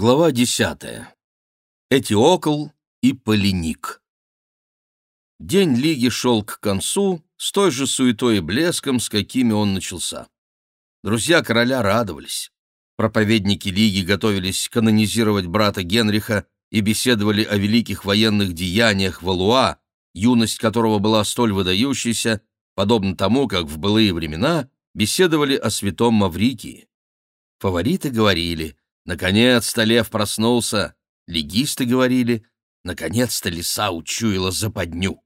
Глава десятая. Этиокл и Полиник. День Лиги шел к концу с той же суетой и блеском, с какими он начался. Друзья короля радовались. Проповедники Лиги готовились канонизировать брата Генриха и беседовали о великих военных деяниях Валуа, юность которого была столь выдающейся, подобно тому, как в былые времена беседовали о святом Маврикии. Фавориты говорили — Наконец-то лев проснулся. Легисты говорили, наконец-то лиса учуяла западню.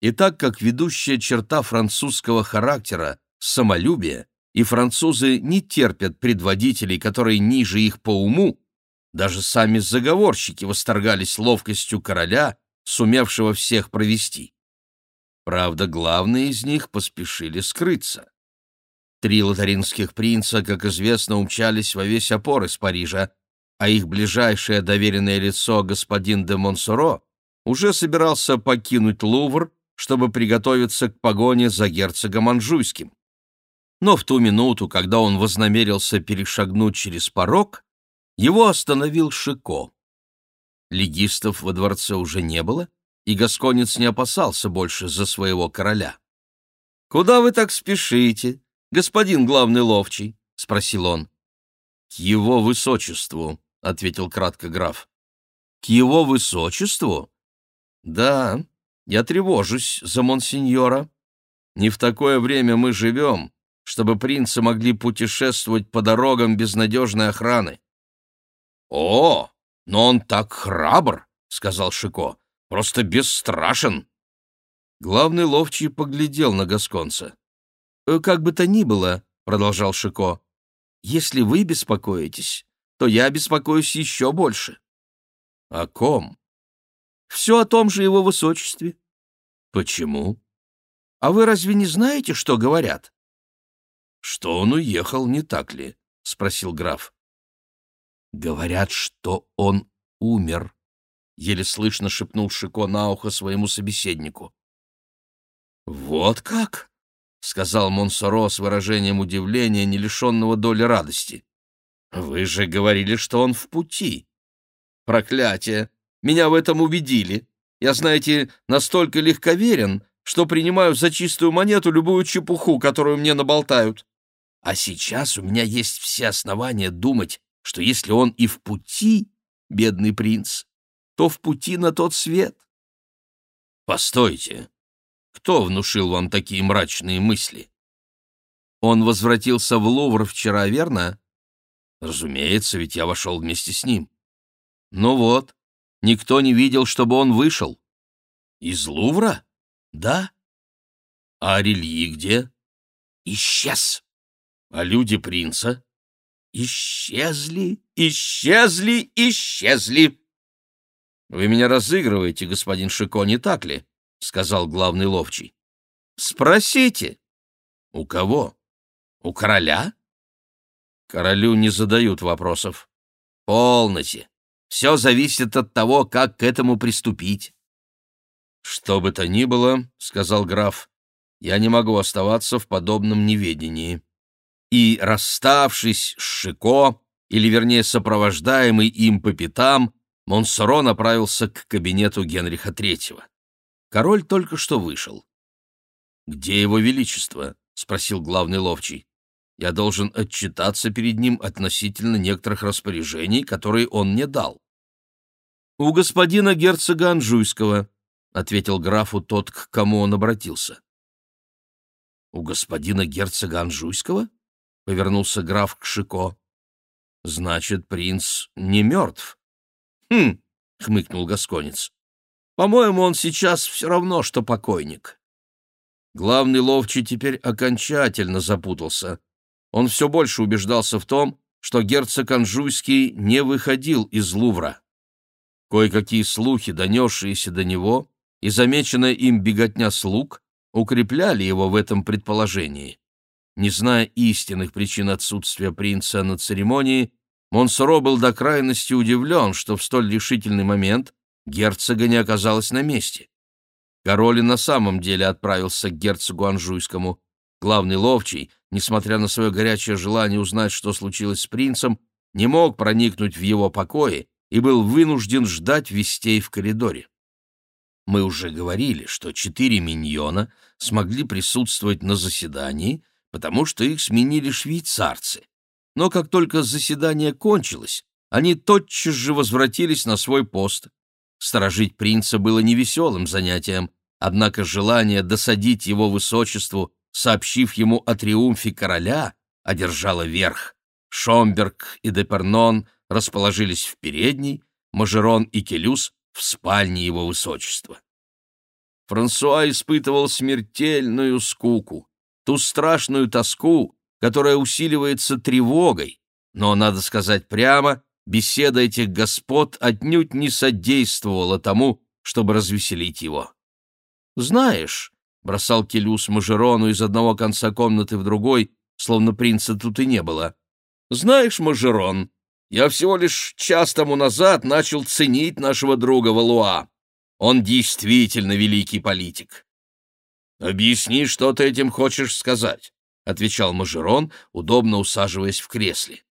И так как ведущая черта французского характера — самолюбие, и французы не терпят предводителей, которые ниже их по уму, даже сами заговорщики восторгались ловкостью короля, сумевшего всех провести. Правда, главные из них поспешили скрыться. Три лотаринских принца, как известно, умчались во весь опор из Парижа, а их ближайшее доверенное лицо, господин де Монсоро, уже собирался покинуть Лувр, чтобы приготовиться к погоне за герцогом Анжуйским. Но в ту минуту, когда он вознамерился перешагнуть через порог, его остановил Шико. Легистов во дворце уже не было, и Гасконец не опасался больше за своего короля. «Куда вы так спешите?» Господин главный ловчий?» — спросил он. «К его высочеству», — ответил кратко граф. «К его высочеству?» «Да, я тревожусь за монсеньора. Не в такое время мы живем, чтобы принцы могли путешествовать по дорогам без надежной охраны». «О, но он так храбр!» — сказал Шико. «Просто бесстрашен!» Главный ловчий поглядел на Гасконца. Э, «Как бы то ни было», — продолжал Шико, — «если вы беспокоитесь, то я беспокоюсь еще больше». «О ком?» «Все о том же его высочестве». «Почему?» «А вы разве не знаете, что говорят?» «Что он уехал, не так ли?» — спросил граф. «Говорят, что он умер», — еле слышно шепнул Шико на ухо своему собеседнику. «Вот как?» — сказал Монсоро с выражением удивления, не лишенного доли радости. «Вы же говорили, что он в пути». «Проклятие! Меня в этом убедили. Я, знаете, настолько легковерен, что принимаю за чистую монету любую чепуху, которую мне наболтают. А сейчас у меня есть все основания думать, что если он и в пути, бедный принц, то в пути на тот свет». «Постойте», кто внушил вам такие мрачные мысли? Он возвратился в Лувр вчера, верно? Разумеется, ведь я вошел вместе с ним. Ну вот, никто не видел, чтобы он вышел. Из Лувра? Да. А рельи где? Исчез. А люди принца? Исчезли, исчезли, исчезли. Вы меня разыгрываете, господин Шико, не так ли? — сказал главный ловчий. «Спросите». «У кого? У короля?» «Королю не задают вопросов». «Полноте. Все зависит от того, как к этому приступить». «Что бы то ни было, — сказал граф, — я не могу оставаться в подобном неведении». И, расставшись с Шико, или, вернее, сопровождаемый им по пятам, Монсоро направился к кабинету Генриха Третьего. Король только что вышел. «Где его величество?» — спросил главный ловчий. «Я должен отчитаться перед ним относительно некоторых распоряжений, которые он мне дал». «У господина герцога Анжуйского», — ответил графу тот, к кому он обратился. «У господина герцога Анжуйского?» — повернулся граф к Шико. «Значит, принц не мертв?» «Хм!» — хмыкнул Гасконец. По-моему, он сейчас все равно, что покойник. Главный ловчий теперь окончательно запутался. Он все больше убеждался в том, что герцог Анжуйский не выходил из Лувра. Кое-какие слухи, донесшиеся до него, и замеченная им беготня слуг, укрепляли его в этом предположении. Не зная истинных причин отсутствия принца на церемонии, Монсоро был до крайности удивлен, что в столь решительный момент герцога не оказалось на месте. Король и на самом деле отправился к герцогу Анжуйскому. Главный ловчий, несмотря на свое горячее желание узнать, что случилось с принцем, не мог проникнуть в его покои и был вынужден ждать вестей в коридоре. Мы уже говорили, что четыре миньона смогли присутствовать на заседании, потому что их сменили швейцарцы. Но как только заседание кончилось, они тотчас же возвратились на свой пост. Сторожить принца было невеселым занятием, однако желание досадить его высочеству, сообщив ему о триумфе короля, одержало верх. Шомберг и Депернон расположились в передней, Мажерон и Келюс в спальне его высочества. Франсуа испытывал смертельную скуку, ту страшную тоску, которая усиливается тревогой, но, надо сказать прямо, беседа этих господ отнюдь не содействовала тому, чтобы развеселить его. «Знаешь», — бросал Келюс Мажерону из одного конца комнаты в другой, словно принца тут и не было, «знаешь, Мажерон, я всего лишь час тому назад начал ценить нашего друга Валуа. Он действительно великий политик». «Объясни, что ты этим хочешь сказать», — отвечал Мажерон, удобно усаживаясь в кресле.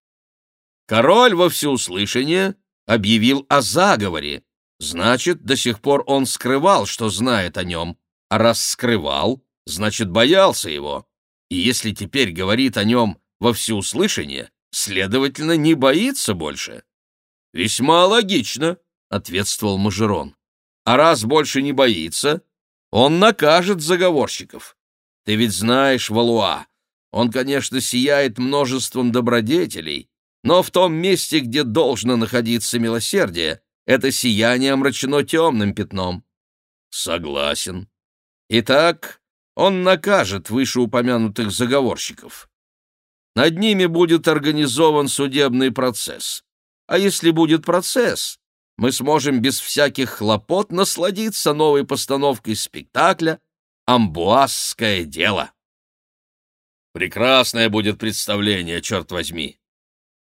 «Король во всеуслышание объявил о заговоре. Значит, до сих пор он скрывал, что знает о нем. А раз скрывал, значит, боялся его. И если теперь говорит о нем во всеуслышание, следовательно, не боится больше. «Весьма логично», — ответствовал Мажерон. «А раз больше не боится, он накажет заговорщиков. Ты ведь знаешь Валуа. Он, конечно, сияет множеством добродетелей, но в том месте, где должно находиться милосердие, это сияние омрачено темным пятном». «Согласен. Итак, он накажет вышеупомянутых заговорщиков. Над ними будет организован судебный процесс. А если будет процесс, мы сможем без всяких хлопот насладиться новой постановкой спектакля «Амбуазское дело». Прекрасное будет представление, черт возьми.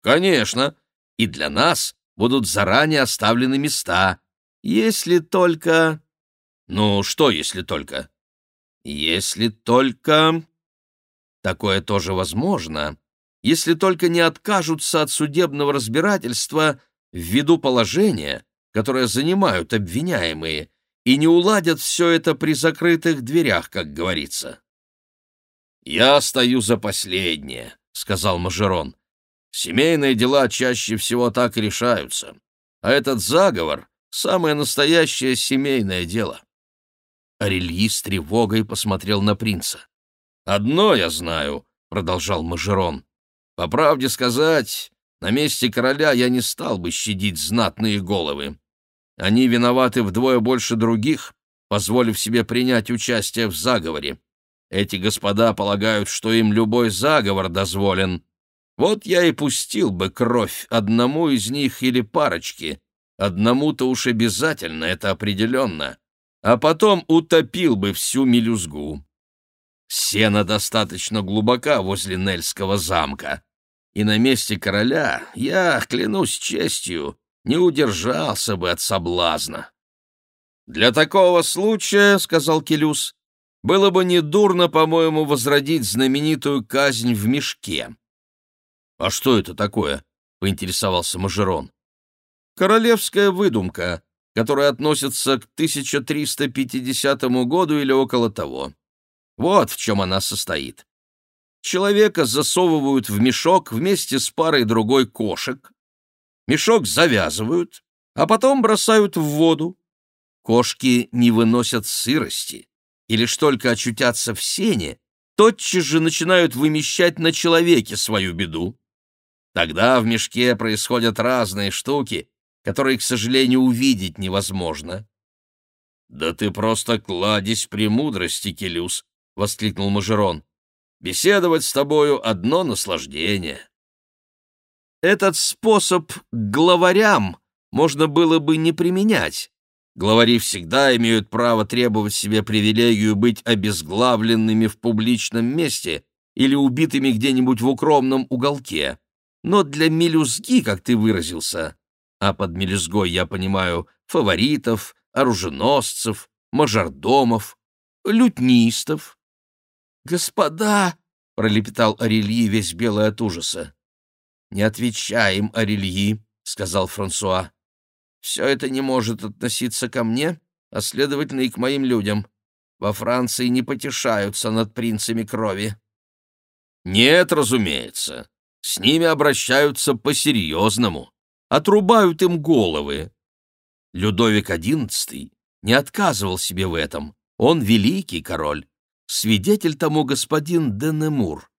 Конечно, и для нас будут заранее оставлены места, если только... Ну, что если только? Если только... Такое тоже возможно, если только не откажутся от судебного разбирательства ввиду положения, которое занимают обвиняемые, и не уладят все это при закрытых дверях, как говорится. «Я стою за последнее», — сказал Мажерон. «Семейные дела чаще всего так и решаются, а этот заговор — самое настоящее семейное дело». Арельи с тревогой посмотрел на принца. «Одно я знаю», — продолжал Мажерон. «По правде сказать, на месте короля я не стал бы щадить знатные головы. Они виноваты вдвое больше других, позволив себе принять участие в заговоре. Эти господа полагают, что им любой заговор дозволен. Вот я и пустил бы кровь одному из них или парочке. Одному-то уж обязательно, это определенно а потом утопил бы всю мелюзгу. Сена достаточно глубока возле Нельского замка, и на месте короля я, клянусь честью, не удержался бы от соблазна. «Для такого случая, — сказал Келюс, — было бы недурно, по-моему, возродить знаменитую казнь в мешке». «А что это такое?» — поинтересовался Мажерон. «Королевская выдумка, которая относится к 1350 году или около того. Вот в чем она состоит. Человека засовывают в мешок вместе с парой другой кошек, мешок завязывают, а потом бросают в воду. Кошки не выносят сырости, и лишь только очутятся в сене, тотчас же начинают вымещать на человеке свою беду. Тогда в мешке происходят разные штуки, которые, к сожалению, увидеть невозможно. — Да ты просто кладезь премудрости, Келюс! — воскликнул Мажерон. — Беседовать с тобою — одно наслаждение. Этот способ к главарям можно было бы не применять. Главари всегда имеют право требовать себе привилегию быть обезглавленными в публичном месте или убитыми где-нибудь в укромном уголке. Но для мелюзги, как ты выразился, а под мелюзгой я понимаю фаворитов, оруженосцев, мажордомов, — Господа! — пролепетал Арельи, весь белый от ужаса. «Не отвечаем о рельи», — сказал Франсуа. «Все это не может относиться ко мне, а, следовательно, и к моим людям. Во Франции не потешаются над принцами крови». «Нет, разумеется. С ними обращаются по-серьезному. Отрубают им головы». Людовик XI не отказывал себе в этом. Он великий король. Свидетель тому господин Денемур.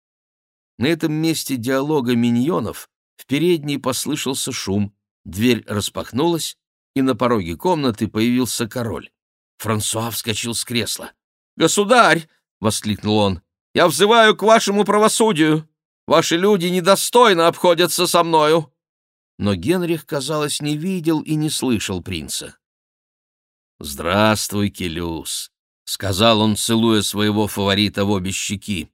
На этом месте диалога миньонов в передней послышался шум, дверь распахнулась, и на пороге комнаты появился король. Франсуа вскочил с кресла. «Государь!» — воскликнул он. «Я взываю к вашему правосудию! Ваши люди недостойно обходятся со мною!» Но Генрих, казалось, не видел и не слышал принца. «Здравствуй, Келюс!» — сказал он, целуя своего фаворита в обе щеки.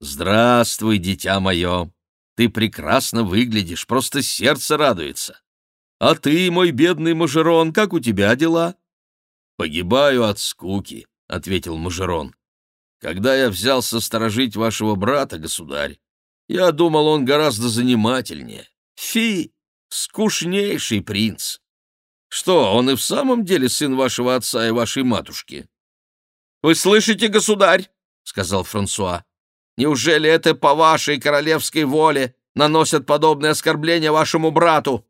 «Здравствуй, дитя мое! Ты прекрасно выглядишь, просто сердце радуется. А ты, мой бедный Мажерон, как у тебя дела?» «Погибаю от скуки», — ответил Мажерон. «Когда я взялся сторожить вашего брата, государь, я думал, он гораздо занимательнее. Фи, скучнейший принц. Что, он и в самом деле сын вашего отца и вашей матушки?» «Вы слышите, государь?» — сказал Франсуа. Неужели это по вашей королевской воле наносят подобные оскорбления вашему брату?»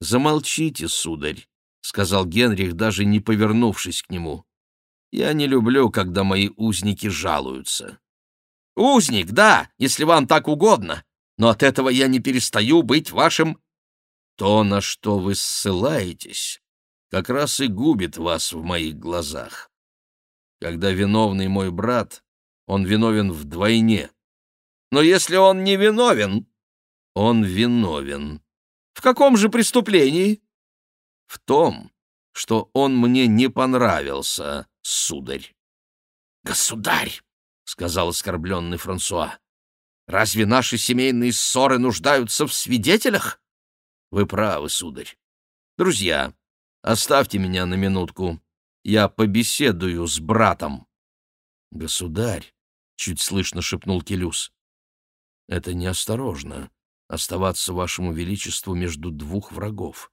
«Замолчите, сударь», — сказал Генрих, даже не повернувшись к нему. «Я не люблю, когда мои узники жалуются». «Узник, да, если вам так угодно, но от этого я не перестаю быть вашим...» «То, на что вы ссылаетесь, как раз и губит вас в моих глазах. Когда виновный мой брат он виновен вдвойне. Но если он не виновен, он виновен. В каком же преступлении? В том, что он мне не понравился, сударь. Государь, сказал оскорбленный Франсуа, разве наши семейные ссоры нуждаются в свидетелях? Вы правы, сударь. Друзья, оставьте меня на минутку. Я побеседую с братом. Государь, чуть слышно шепнул Келюс. Это неосторожно оставаться вашему величеству между двух врагов.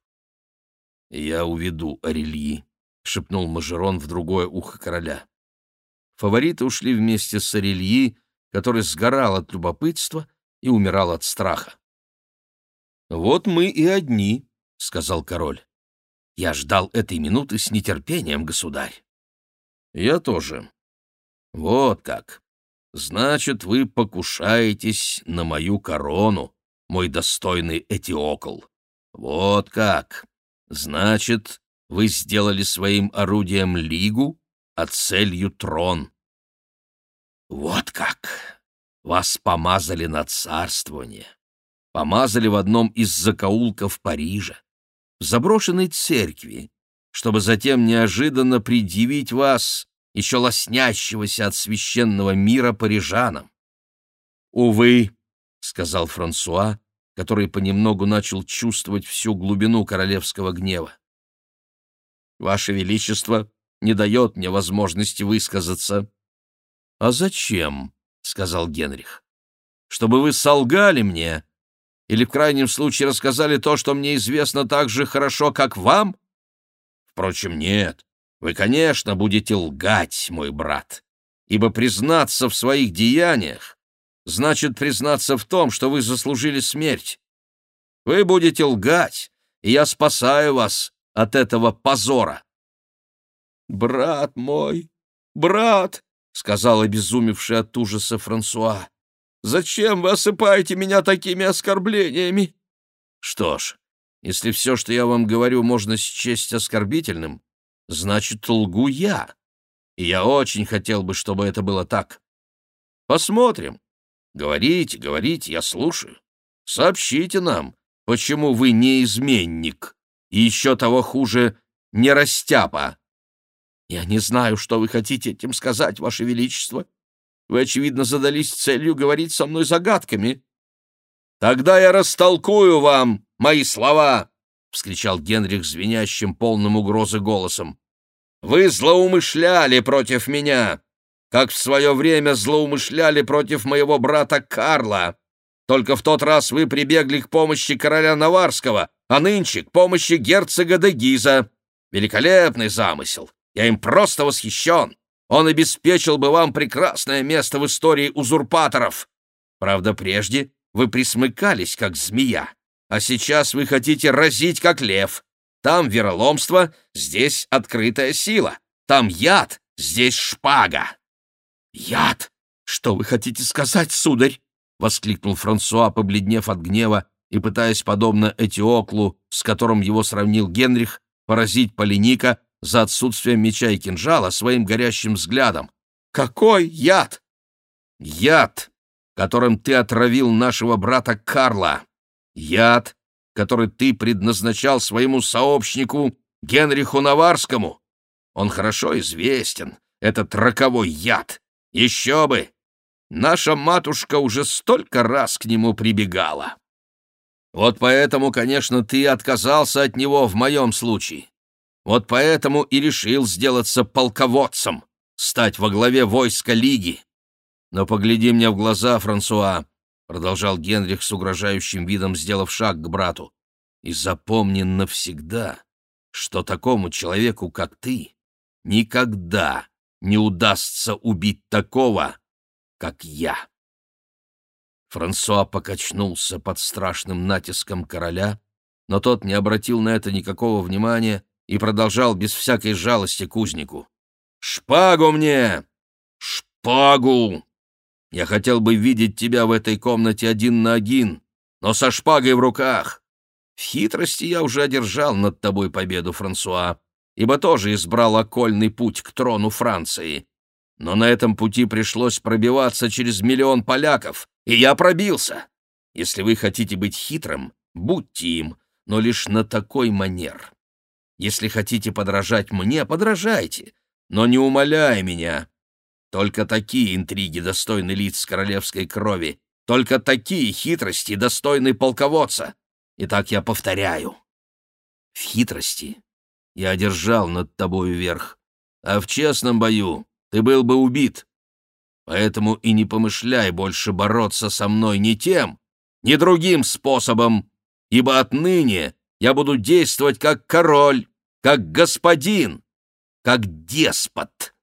Я уведу Орельи, шепнул Мажерон в другое ухо короля. Фавориты ушли вместе с Орельи, который сгорал от любопытства и умирал от страха. «Вот мы и одни», — сказал король. «Я ждал этой минуты с нетерпением, государь». «Я тоже». «Вот как. Значит, вы покушаетесь на мою корону, мой достойный Этиокл. Вот как. Значит, вы сделали своим орудием лигу, а целью трон. Вот как. Вас помазали на царствование. Помазали в одном из закоулков Парижа, в заброшенной церкви, чтобы затем неожиданно предъявить вас еще лоснящегося от священного мира парижанам. «Увы», — сказал Франсуа, который понемногу начал чувствовать всю глубину королевского гнева. «Ваше Величество не дает мне возможности высказаться». «А зачем?» — сказал Генрих. «Чтобы вы солгали мне или в крайнем случае рассказали то, что мне известно так же хорошо, как вам? Впрочем, нет. Вы, конечно, будете лгать, мой брат, ибо признаться в своих деяниях значит признаться в том, что вы заслужили смерть. Вы будете лгать, и я спасаю вас от этого позора. «Брат мой, брат!» — сказал обезумевший от ужаса Франсуа. «Зачем вы осыпаете меня такими оскорблениями?» «Что ж, если все, что я вам говорю, можно счесть оскорбительным, значит, лгу я. И я очень хотел бы, чтобы это было так. Посмотрим. Говорите, говорите, я слушаю. Сообщите нам, почему вы не изменник, и еще того хуже, не растяпа. Я не знаю, что вы хотите этим сказать, Ваше Величество. Вы, очевидно, задались целью говорить со мной загадками. Тогда я растолкую вам мои слова вскричал Генрих звенящим, полным угрозы голосом. «Вы злоумышляли против меня, как в свое время злоумышляли против моего брата Карла. Только в тот раз вы прибегли к помощи короля Наварского, а нынче к помощи герцога де Гиза. Великолепный замысел! Я им просто восхищен! Он обеспечил бы вам прекрасное место в истории узурпаторов. Правда, прежде вы присмыкались, как змея, а сейчас вы хотите разить, как лев. Там вероломство, здесь открытая сила. Там яд, здесь шпага. Яд! Что вы хотите сказать, сударь? — воскликнул Франсуа, побледнев от гнева и пытаясь, подобно Этиоклу, с которым его сравнил Генрих, поразить Полиника за отсутствием меча и кинжала своим горящим взглядом. «Какой яд?» «Яд, которым ты отравил нашего брата Карла. Яд, который ты предназначал своему сообщнику Генриху Наварскому. Он хорошо известен, этот роковой яд. Еще бы! Наша матушка уже столько раз к нему прибегала. Вот поэтому, конечно, ты отказался от него в моем случае. Вот поэтому и решил сделаться полководцем, стать во главе войска Лиги. Но погляди мне в глаза, Франсуа, — продолжал Генрих с угрожающим видом, сделав шаг к брату, — и запомни навсегда, что такому человеку, как ты, никогда не удастся убить такого, как я. Франсуа покачнулся под страшным натиском короля, но тот не обратил на это никакого внимания и продолжал без всякой жалости кузнику. «Шпагу мне! Шпагу! Я хотел бы видеть тебя в этой комнате один на один, но со шпагой в руках. В хитрости я уже одержал над тобой победу, Франсуа, ибо тоже избрал окольный путь к трону Франции. Но на этом пути пришлось пробиваться через миллион поляков, и я пробился. Если вы хотите быть хитрым, будьте им, но лишь на такой манер. Если хотите подражать мне, подражайте, но не умоляя меня. Только такие интриги достойны лиц королевской крови, только такие хитрости достойны полководца. Итак, я повторяю. В хитрости я одержал над тобою верх, а в честном бою ты был бы убит. Поэтому и не помышляй больше бороться со мной ни тем, ни другим способом, ибо отныне я буду действовать как король, как господин, как деспот.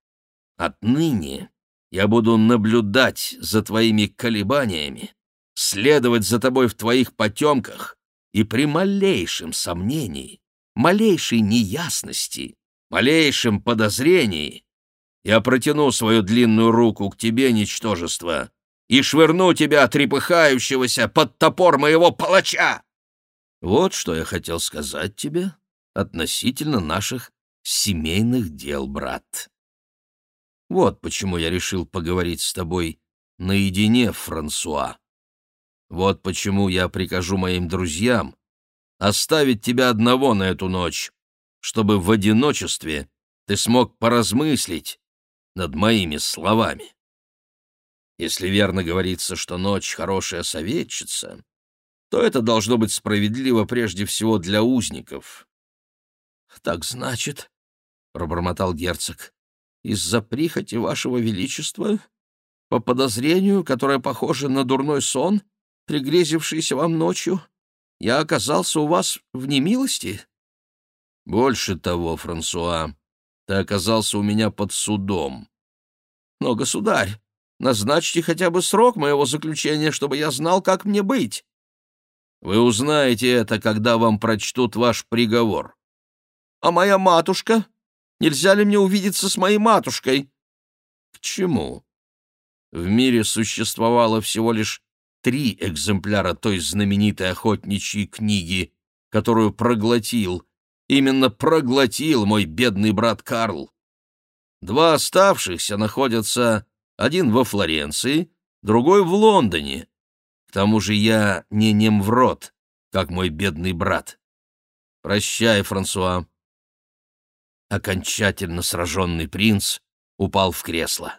Отныне я буду наблюдать за твоими колебаниями, следовать за тобой в твоих потемках и при малейшем сомнении, малейшей неясности, малейшем подозрении я протяну свою длинную руку к тебе, ничтожество, и швырну тебя, трепыхающегося, под топор моего палача. Вот что я хотел сказать тебе относительно наших семейных дел, брат. Вот почему я решил поговорить с тобой наедине, Франсуа. Вот почему я прикажу моим друзьям оставить тебя одного на эту ночь, чтобы в одиночестве ты смог поразмыслить над моими словами. Если верно говорится, что ночь — хорошая советчица, то это должно быть справедливо прежде всего для узников. — Так значит, — пробормотал герцог, — из-за прихоти вашего величества, по подозрению, которое похоже на дурной сон, пригрезившийся вам ночью, я оказался у вас в немилости? — Больше того, Франсуа, ты оказался у меня под судом. Но, государь, назначьте хотя бы срок моего заключения, чтобы я знал, как мне быть. Вы узнаете это, когда вам прочтут ваш приговор. А моя матушка? Нельзя ли мне увидеться с моей матушкой? К чему? В мире существовало всего лишь три экземпляра той знаменитой охотничьей книги, которую проглотил именно проглотил мой бедный брат Карл. Два оставшихся находятся, один во Флоренции, другой в Лондоне. К тому же я не немврод, как мой бедный брат. Прощай, Франсуа. Окончательно сраженный принц упал в кресло.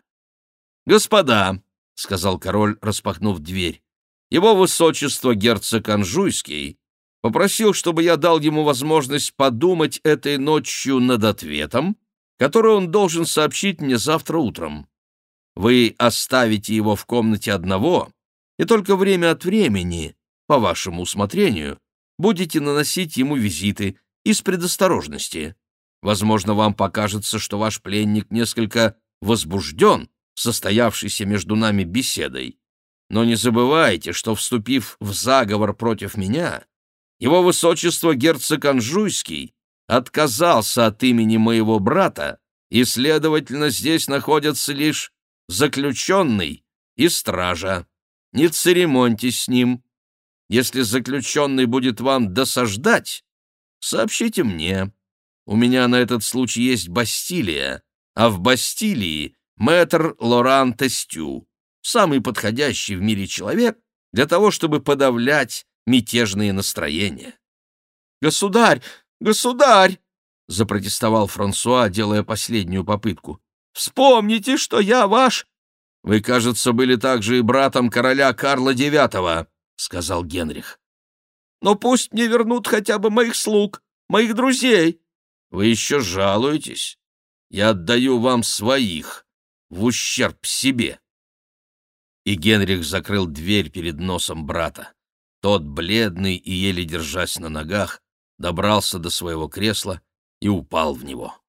«Господа», — сказал король, распахнув дверь, — «его высочество герцог Анжуйский попросил, чтобы я дал ему возможность подумать этой ночью над ответом, который он должен сообщить мне завтра утром. Вы оставите его в комнате одного, и только время от времени, по вашему усмотрению, будете наносить ему визиты из предосторожности. Возможно, вам покажется, что ваш пленник несколько возбужден состоявшейся между нами беседой. Но не забывайте, что, вступив в заговор против меня, его высочество герцог Анжуйский отказался от имени моего брата, и, следовательно, здесь находятся лишь заключенный и стража. Не церемоньтесь с ним. Если заключенный будет вам досаждать, сообщите мне. У меня на этот случай есть Бастилия, а в Бастилии мэтр Лоран Тестю, самый подходящий в мире человек для того, чтобы подавлять мятежные настроения. «Государь! Государь!» — запротестовал Франсуа, делая последнюю попытку. «Вспомните, что я ваш...» «Вы, кажется, были также и братом короля Карла IX», — сказал Генрих. «Но пусть мне вернут хотя бы моих слуг, моих друзей». «Вы еще жалуетесь? Я отдаю вам своих, в ущерб себе». И Генрих закрыл дверь перед носом брата. Тот, бледный и еле держась на ногах, добрался до своего кресла и упал в него.